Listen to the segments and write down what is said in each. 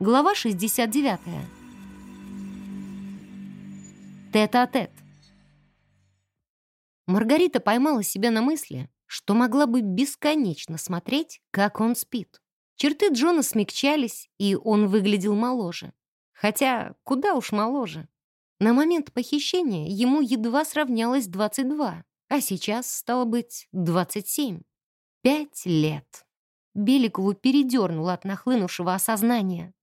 Глава 69. Тет-а-тет. Маргарита поймала себя на мысли, что могла бы бесконечно смотреть, как он спит. Черты Джона смягчались, и он выглядел моложе. Хотя куда уж моложе. На момент похищения ему едва сравнялось 22, а сейчас, стало быть, 27. Пять лет. Беликову передернуло от нахлынувшего осознания.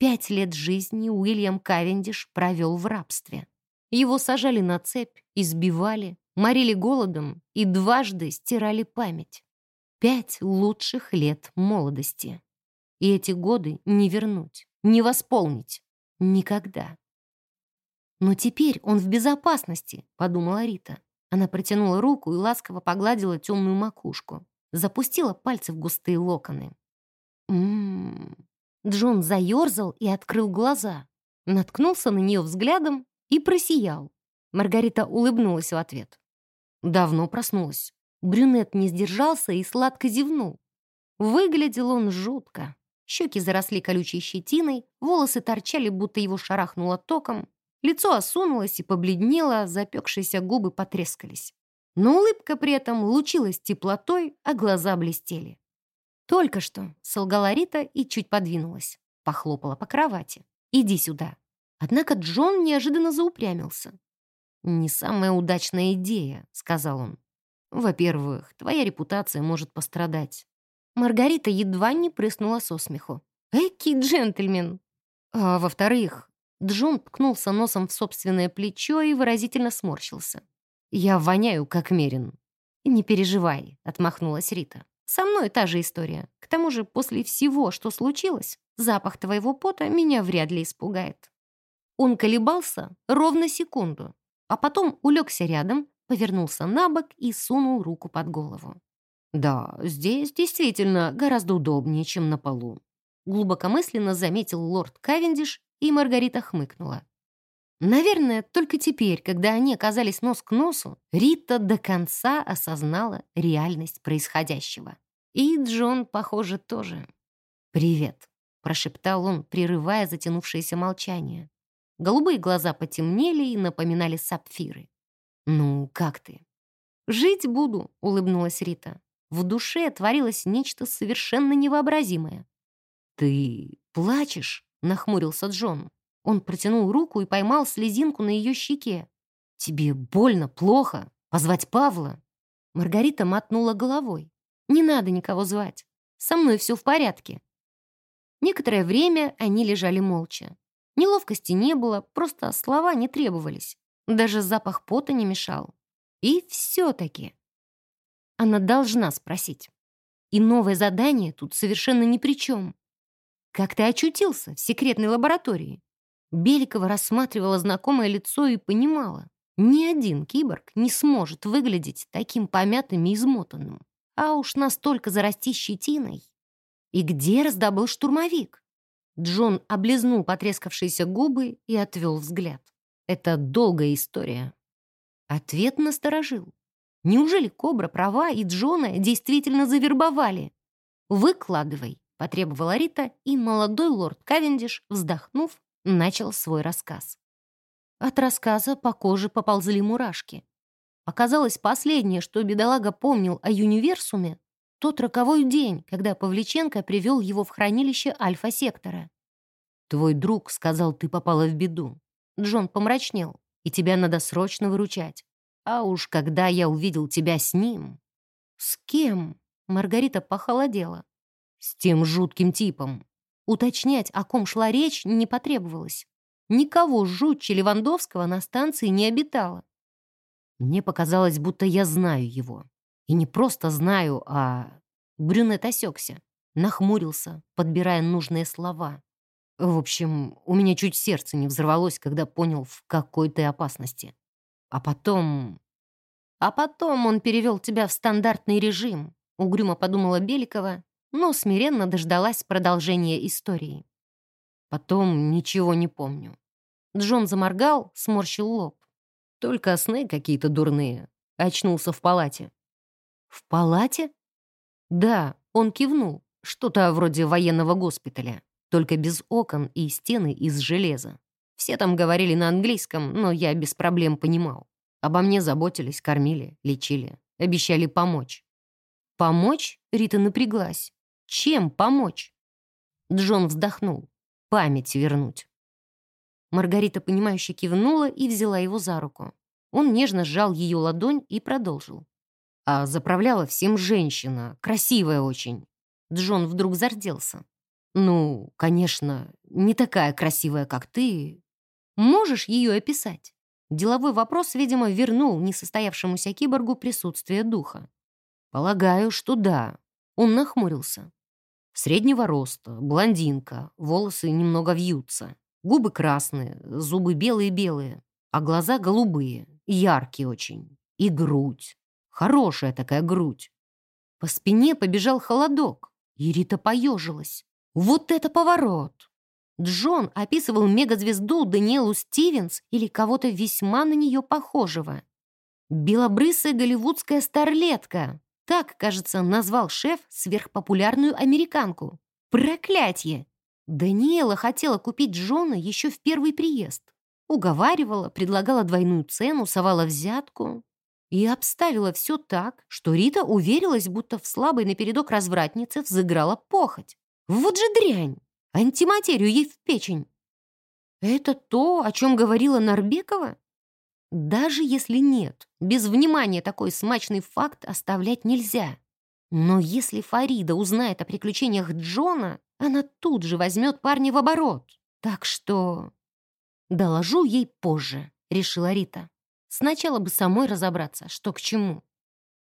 Пять лет жизни Уильям Кавендиш провел в рабстве. Его сажали на цепь, избивали, морили голодом и дважды стирали память. Пять лучших лет молодости. И эти годы не вернуть, не восполнить. Никогда. «Но теперь он в безопасности», — подумала Рита. Она протянула руку и ласково погладила темную макушку. Запустила пальцы в густые локоны. «М-м-м», Джон заерзал и открыл глаза, наткнулся на нее взглядом и просиял. Маргарита улыбнулась в ответ. Давно проснулась. Брюнет не сдержался и сладко зевнул. Выглядел он жутко. Щеки заросли колючей щетиной, волосы торчали, будто его шарахнуло током. Лицо осунулось и побледнело, запекшиеся губы потрескались. Но улыбка при этом лучилась теплотой, а глаза блестели. «Только что», — солгала Рита и чуть подвинулась. Похлопала по кровати. «Иди сюда». Однако Джон неожиданно заупрямился. «Не самая удачная идея», — сказал он. «Во-первых, твоя репутация может пострадать». Маргарита едва не прыснула со смеху. «Эки джентльмен!» А во-вторых, Джон ткнулся носом в собственное плечо и выразительно сморщился. «Я воняю, как мерин». «Не переживай», — отмахнулась Рита. Со мной та же история. К тому же, после всего, что случилось, запах твоего пота меня вряд ли испугает». Он колебался ровно секунду, а потом улегся рядом, повернулся на бок и сунул руку под голову. «Да, здесь действительно гораздо удобнее, чем на полу», глубокомысленно заметил лорд Кавендиш, и Маргарита хмыкнула. Наверное, только теперь, когда они оказались нос к носу, Рита до конца осознала реальность происходящего. И Джон, похоже, тоже. «Привет», — прошептал он, прерывая затянувшееся молчание. Голубые глаза потемнели и напоминали сапфиры. «Ну, как ты?» «Жить буду», — улыбнулась Рита. В душе творилось нечто совершенно невообразимое. «Ты плачешь?» — нахмурился Джон. Он протянул руку и поймал слезинку на ее щеке. «Тебе больно, плохо? Позвать Павла?» Маргарита мотнула головой. «Не надо никого звать. Со мной все в порядке». Некоторое время они лежали молча. Неловкости не было, просто слова не требовались. Даже запах пота не мешал. И все-таки. Она должна спросить. И новое задание тут совершенно ни при чем. Как ты очутился в секретной лаборатории? Беликова рассматривала знакомое лицо и понимала, ни один киборг не сможет выглядеть таким помятым и измотанным, а уж настолько зарасти щетиной. И где раздобыл штурмовик? Джон облизнул потрескавшиеся губы и отвел взгляд. Это долгая история. Ответ насторожил. Неужели Кобра права и Джона действительно завербовали? «Выкладывай», — потребовала Рита, и молодой лорд Кавендиш, вздохнув, начал свой рассказ. От рассказа по коже поползли мурашки. Оказалось, последнее, что бедолага помнил о универсуме, тот роковой день, когда Павличенко привел его в хранилище Альфа-сектора. «Твой друг сказал, ты попала в беду». Джон помрачнел, и тебя надо срочно выручать. А уж когда я увидел тебя с ним... С кем? Маргарита похолодела. С тем жутким типом. Уточнять, о ком шла речь, не потребовалось. Никого жутче Левандовского на станции не обитало. Мне показалось, будто я знаю его. И не просто знаю, а... Брюнет осекся, нахмурился, подбирая нужные слова. В общем, у меня чуть сердце не взорвалось, когда понял, в какой ты опасности. А потом... А потом он перевел тебя в стандартный режим, угрюмо подумала Беликова но смиренно дождалась продолжения истории. Потом ничего не помню. Джон заморгал, сморщил лоб. Только сны какие-то дурные. Очнулся в палате. В палате? Да, он кивнул. Что-то вроде военного госпиталя. только без окон и стены из железа. Все там говорили на английском, но я без проблем понимал. Обо мне заботились, кормили, лечили, обещали помочь. Помочь? Рита напряглась. Чем помочь? Джон вздохнул. Память вернуть. Маргарита, понимающе кивнула и взяла его за руку. Он нежно сжал ее ладонь и продолжил. А заправляла всем женщина, красивая очень. Джон вдруг зарделся. «Ну, конечно, не такая красивая, как ты. Можешь ее описать?» Деловой вопрос, видимо, вернул несостоявшемуся киборгу присутствие духа. «Полагаю, что да». Он нахмурился. Среднего роста, блондинка, волосы немного вьются, губы красные, зубы белые-белые, а глаза голубые, яркие очень. И грудь. Хорошая такая грудь. По спине побежал холодок, и Рита поежилась. Вот это поворот! Джон описывал мегазвезду Даниэлу Стивенс или кого-то весьма на нее похожего. Белобрысая голливудская старлетка. Так, кажется, назвал шеф сверхпопулярную американку. Проклятье! Даниэла хотела купить Джона еще в первый приезд. Уговаривала, предлагала двойную цену, совала взятку. И обставила все так, что Рита уверилась, будто в слабой напередок развратнице взыграла похоть. Вот же дрянь! Антиматерию ей в печень. Это то, о чем говорила Нарбекова? Даже если нет, без внимания такой смачный факт оставлять нельзя. Но если Фарида узнает о приключениях Джона, она тут же возьмет парня в оборот. Так что... «Доложу ей позже», — решила Рита. «Сначала бы самой разобраться, что к чему».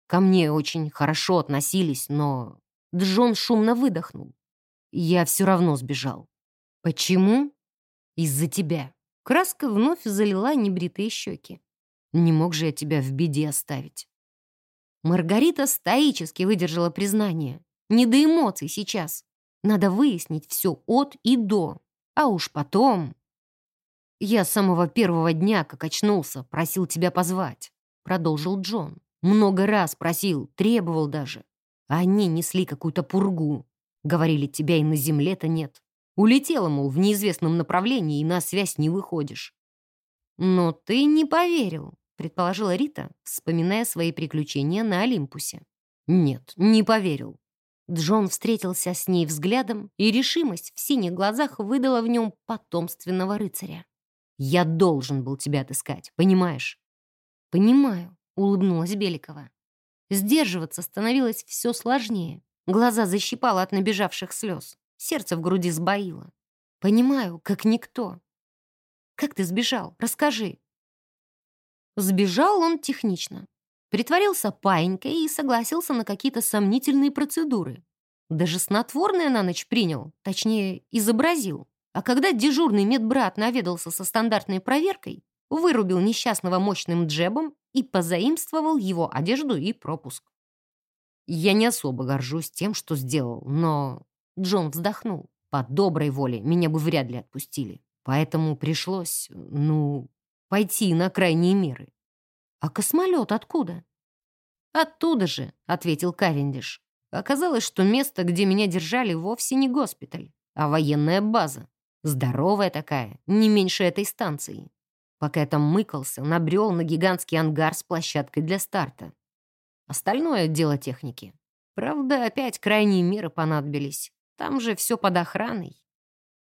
Ко мне очень хорошо относились, но... Джон шумно выдохнул. Я все равно сбежал. Почему? Из-за тебя. Краска вновь залила небритые щеки. Не мог же я тебя в беде оставить. Маргарита стоически выдержала признание. Не до эмоций сейчас. Надо выяснить все от и до. А уж потом... «Я с самого первого дня, как очнулся, просил тебя позвать», — продолжил Джон. «Много раз просил, требовал даже. А они несли какую-то пургу. Говорили, тебя и на земле-то нет. Улетела, мол, в неизвестном направлении и на связь не выходишь. Но ты не поверил, предположила Рита, вспоминая свои приключения на Олимпусе. Нет, не поверил. Джон встретился с ней взглядом, и решимость в синих глазах выдала в нем потомственного рыцаря. «Я должен был тебя отыскать, понимаешь?» «Понимаю», — улыбнулась Беликова. Сдерживаться становилось все сложнее. Глаза защипало от набежавших слез. Сердце в груди сбоило. Понимаю, как никто. Как ты сбежал? Расскажи. Сбежал он технично. Притворился паинькой и согласился на какие-то сомнительные процедуры. Даже снотворное на ночь принял, точнее, изобразил. А когда дежурный медбрат наведался со стандартной проверкой, вырубил несчастного мощным джебом и позаимствовал его одежду и пропуск. Я не особо горжусь тем, что сделал, но... Джон вздохнул. По доброй воле меня бы вряд ли отпустили. Поэтому пришлось, ну, пойти на крайние меры. А космолет откуда? Оттуда же, ответил Кавендиш. Оказалось, что место, где меня держали, вовсе не госпиталь, а военная база. Здоровая такая, не меньше этой станции. Пока я там мыкался, набрел на гигантский ангар с площадкой для старта. Остальное — дело техники. Правда, опять крайние меры понадобились. Там же все под охраной.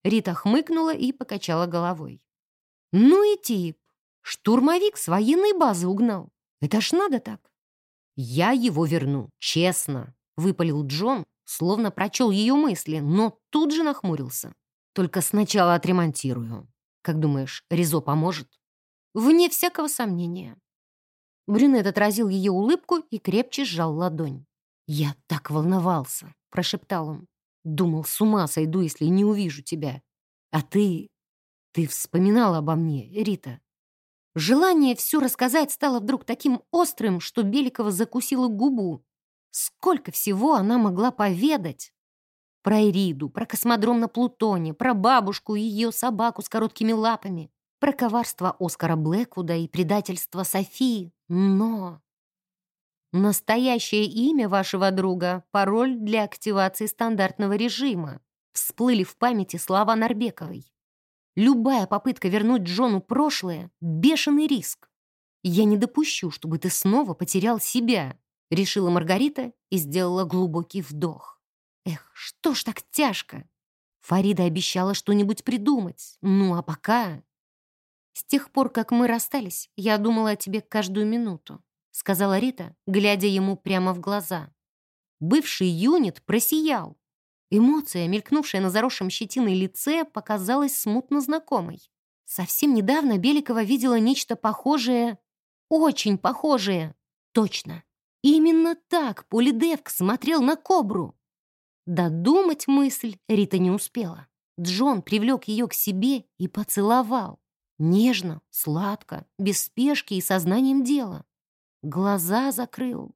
Рита хмыкнула и покачала головой. «Ну и тип. Штурмовик с военной базы угнал. Это ж надо так». «Я его верну, честно», — выпалил Джон, словно прочел ее мысли, но тут же нахмурился. «Только сначала отремонтирую. Как думаешь, Ризо поможет?» «Вне всякого сомнения. Брюнет отразил ее улыбку и крепче сжал ладонь. «Я так волновался», — прошептал он. «Думал, с ума сойду, если не увижу тебя. А ты... ты вспоминала обо мне, Рита». Желание все рассказать стало вдруг таким острым, что Беликова закусила губу. Сколько всего она могла поведать? Про Эриду, про космодром на Плутоне, про бабушку и ее собаку с короткими лапами, про коварство Оскара Блэквуда и предательство Софии, но... Настоящее имя вашего друга — пароль для активации стандартного режима. Всплыли в памяти слова Нарбековой. Любая попытка вернуть Джону прошлое — бешеный риск. «Я не допущу, чтобы ты снова потерял себя», — решила Маргарита и сделала глубокий вдох. «Эх, что ж так тяжко?» Фарида обещала что-нибудь придумать. Ну, а пока... «С тех пор, как мы расстались, я думала о тебе каждую минуту», сказала Рита, глядя ему прямо в глаза. Бывший юнит просиял. Эмоция, мелькнувшая на заросшем щетиной лице, показалась смутно знакомой. Совсем недавно Беликова видела нечто похожее, очень похожее. Точно. Именно так Полидевк смотрел на кобру. Додумать мысль Рита не успела. Джон привлек ее к себе и поцеловал. Нежно, сладко, без спешки и сознанием дела. Глаза закрыл.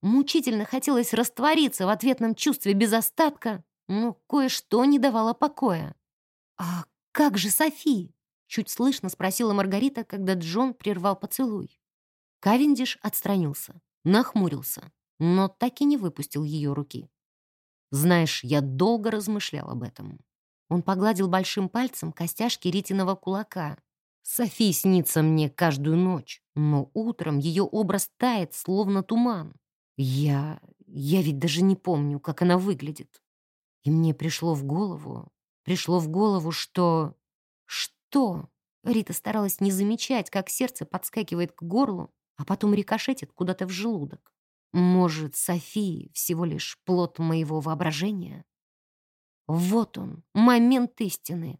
Мучительно хотелось раствориться в ответном чувстве без остатка, но кое-что не давало покоя. «А как же Софи?» — чуть слышно спросила Маргарита, когда Джон прервал поцелуй. Кавендиш отстранился, нахмурился, но так и не выпустил ее руки. «Знаешь, я долго размышлял об этом. Он погладил большим пальцем костяшки Ритиного кулака. Софи снится мне каждую ночь, но утром ее образ тает, словно туман. Я... я ведь даже не помню, как она выглядит. И мне пришло в голову... пришло в голову, что... Что? Рита старалась не замечать, как сердце подскакивает к горлу, а потом рикошетит куда-то в желудок. Может, Софи всего лишь плод моего воображения? Вот он, момент истины.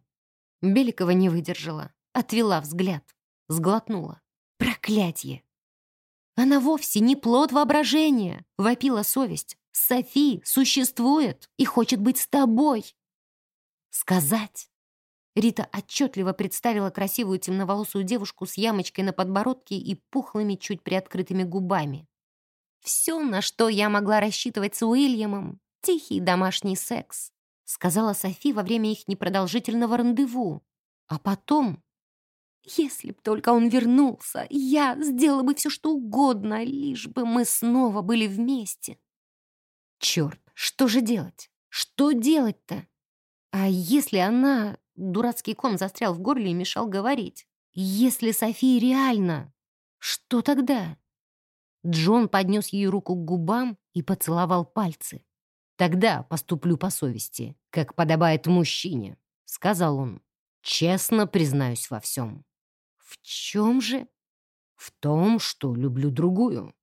Беликова не выдержала, отвела взгляд, сглотнула. Проклятье! Она вовсе не плод воображения, вопила совесть. Софи существует и хочет быть с тобой. Сказать. Рита отчетливо представила красивую темноволосую девушку с ямочкой на подбородке и пухлыми, чуть приоткрытыми губами. Все, на что я могла рассчитывать с Уильямом, тихий домашний секс сказала Софи во время их непродолжительного рандеву. А потом... Если б только он вернулся, я сделала бы все, что угодно, лишь бы мы снова были вместе. Черт, что же делать? Что делать-то? А если она... Дурацкий ком застрял в горле и мешал говорить. Если София реально... Что тогда? Джон поднес ее руку к губам и поцеловал пальцы. Тогда поступлю по совести, как подобает мужчине», — сказал он. «Честно признаюсь во всем». «В чем же?» «В том, что люблю другую.